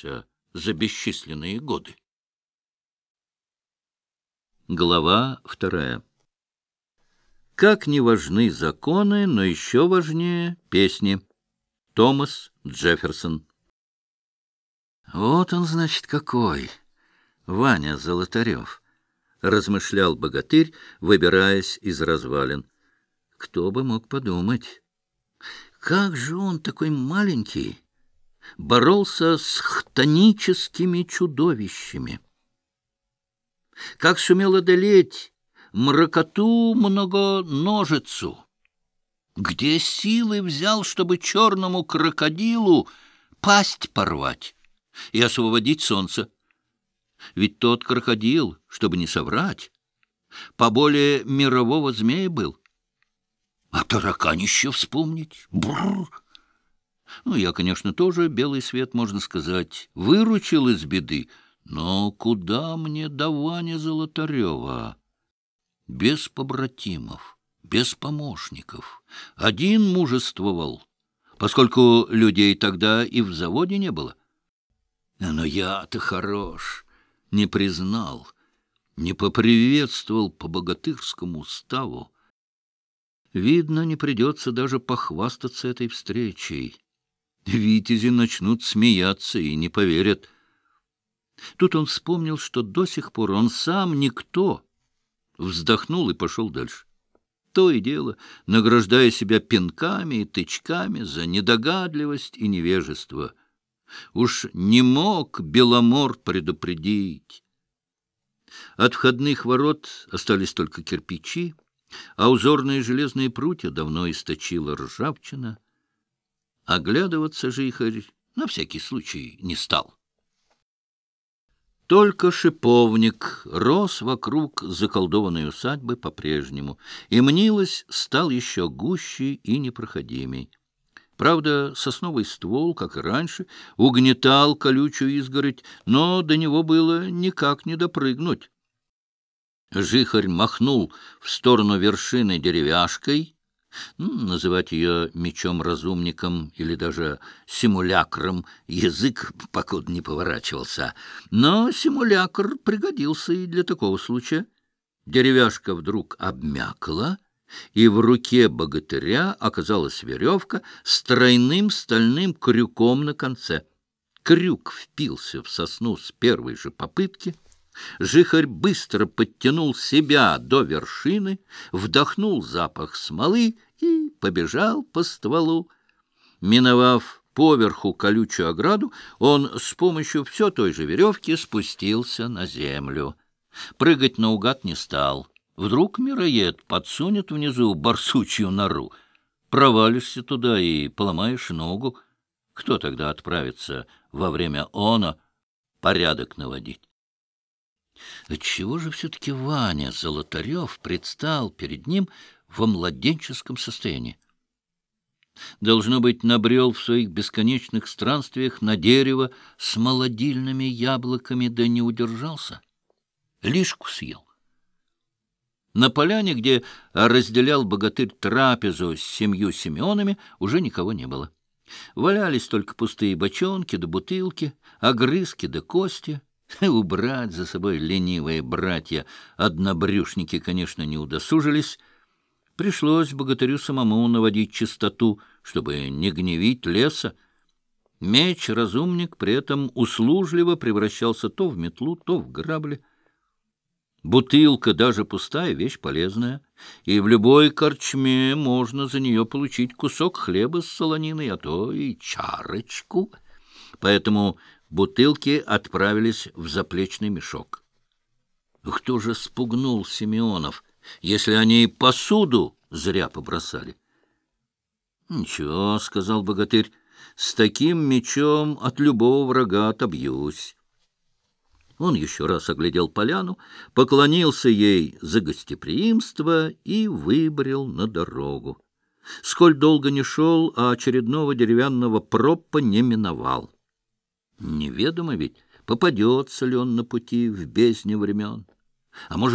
изменился за бесчисленные годы. Глава вторая Как не важны законы, но еще важнее песни. Томас Джефферсон Вот он, значит, какой, Ваня Золотарев, — размышлял богатырь, выбираясь из развалин. Кто бы мог подумать? Как же он такой маленький боролся с хтоническими чудовищами? Как сумел одолеть мракоту многоножицу? Где силы взял, чтобы черному крокодилу пасть порвать и освободить солнце? Ведь тот крокодил, чтобы не соврать, поболее мирового змея был. А тараканище вспомнить? Бррр! Ну, я, конечно, тоже белый свет, можно сказать, выручил из беды, но куда мне до Вани Золотарева? Без побратимов, без помощников. Один мужествовал, поскольку людей тогда и в заводе не было. Но я-то хорош, не признал, не поприветствовал по богатырскому уставу, Видно, не придется даже похвастаться этой встречей. Витязи начнут смеяться и не поверят. Тут он вспомнил, что до сих пор он сам никто. Вздохнул и пошел дальше. То и дело, награждая себя пинками и тычками за недогадливость и невежество. Уж не мог Беломор предупредить. От входных ворот остались только кирпичи, а узорные железные прутья давно источила ржавчина. Оглядываться жихарь на всякий случай не стал. Только шиповник рос вокруг заколдованной усадьбы по-прежнему, и мнилось стал еще гуще и непроходимей. Правда, сосновый ствол, как и раньше, угнетал колючую изгородь, но до него было никак не допрыгнуть. Жихарь махнул в сторону вершины деревяшкой, называть ее мечом-разумником или даже симулякром язык покуда не поворачивался. Но симулякр пригодился и для такого случая. Деревяшка вдруг обмякла, и в руке богатыря оказалась веревка с тройным стальным крюком на конце. Крюк впился в сосну с первой же попытки — Жихарь быстро подтянул себя до вершины, вдохнул запах смолы и побежал по стволу. Миновав поверху колючую ограду, он с помощью все той же веревки спустился на землю. Прыгать наугад не стал. Вдруг мироед подсунет внизу барсучью нору. Провалишься туда и поломаешь ногу. Кто тогда отправится во время она порядок наводить? Отчего же все-таки Ваня Золотарев предстал перед ним во младенческом состоянии? Должно быть, набрел в своих бесконечных странствиях на дерево с молодильными яблоками, да не удержался. Лишку съел. На поляне, где разделял богатырь трапезу с семью Симеонами, уже никого не было. Валялись только пустые бочонки да бутылки, огрызки да кости — Убрать за собой ленивые братья-однобрюшники, конечно, не удосужились. Пришлось богатырю самому наводить чистоту, чтобы не гневить леса. Меч-разумник при этом услужливо превращался то в метлу, то в грабли. Бутылка, даже пустая, вещь полезная, и в любой корчме можно за нее получить кусок хлеба с солониной, а то и чарочку. Поэтому Бутылки отправились в заплечный мешок. Кто же спугнул Симеонов, если они и посуду зря побросали? — Ничего, — сказал богатырь, — с таким мечом от любого врага отобьюсь. Он еще раз оглядел поляну, поклонился ей за гостеприимство и выбрел на дорогу. Сколь долго не шел, а очередного деревянного пропа не миновал. Неведомо ведь, попадется ли он на пути в бездне времен. А может,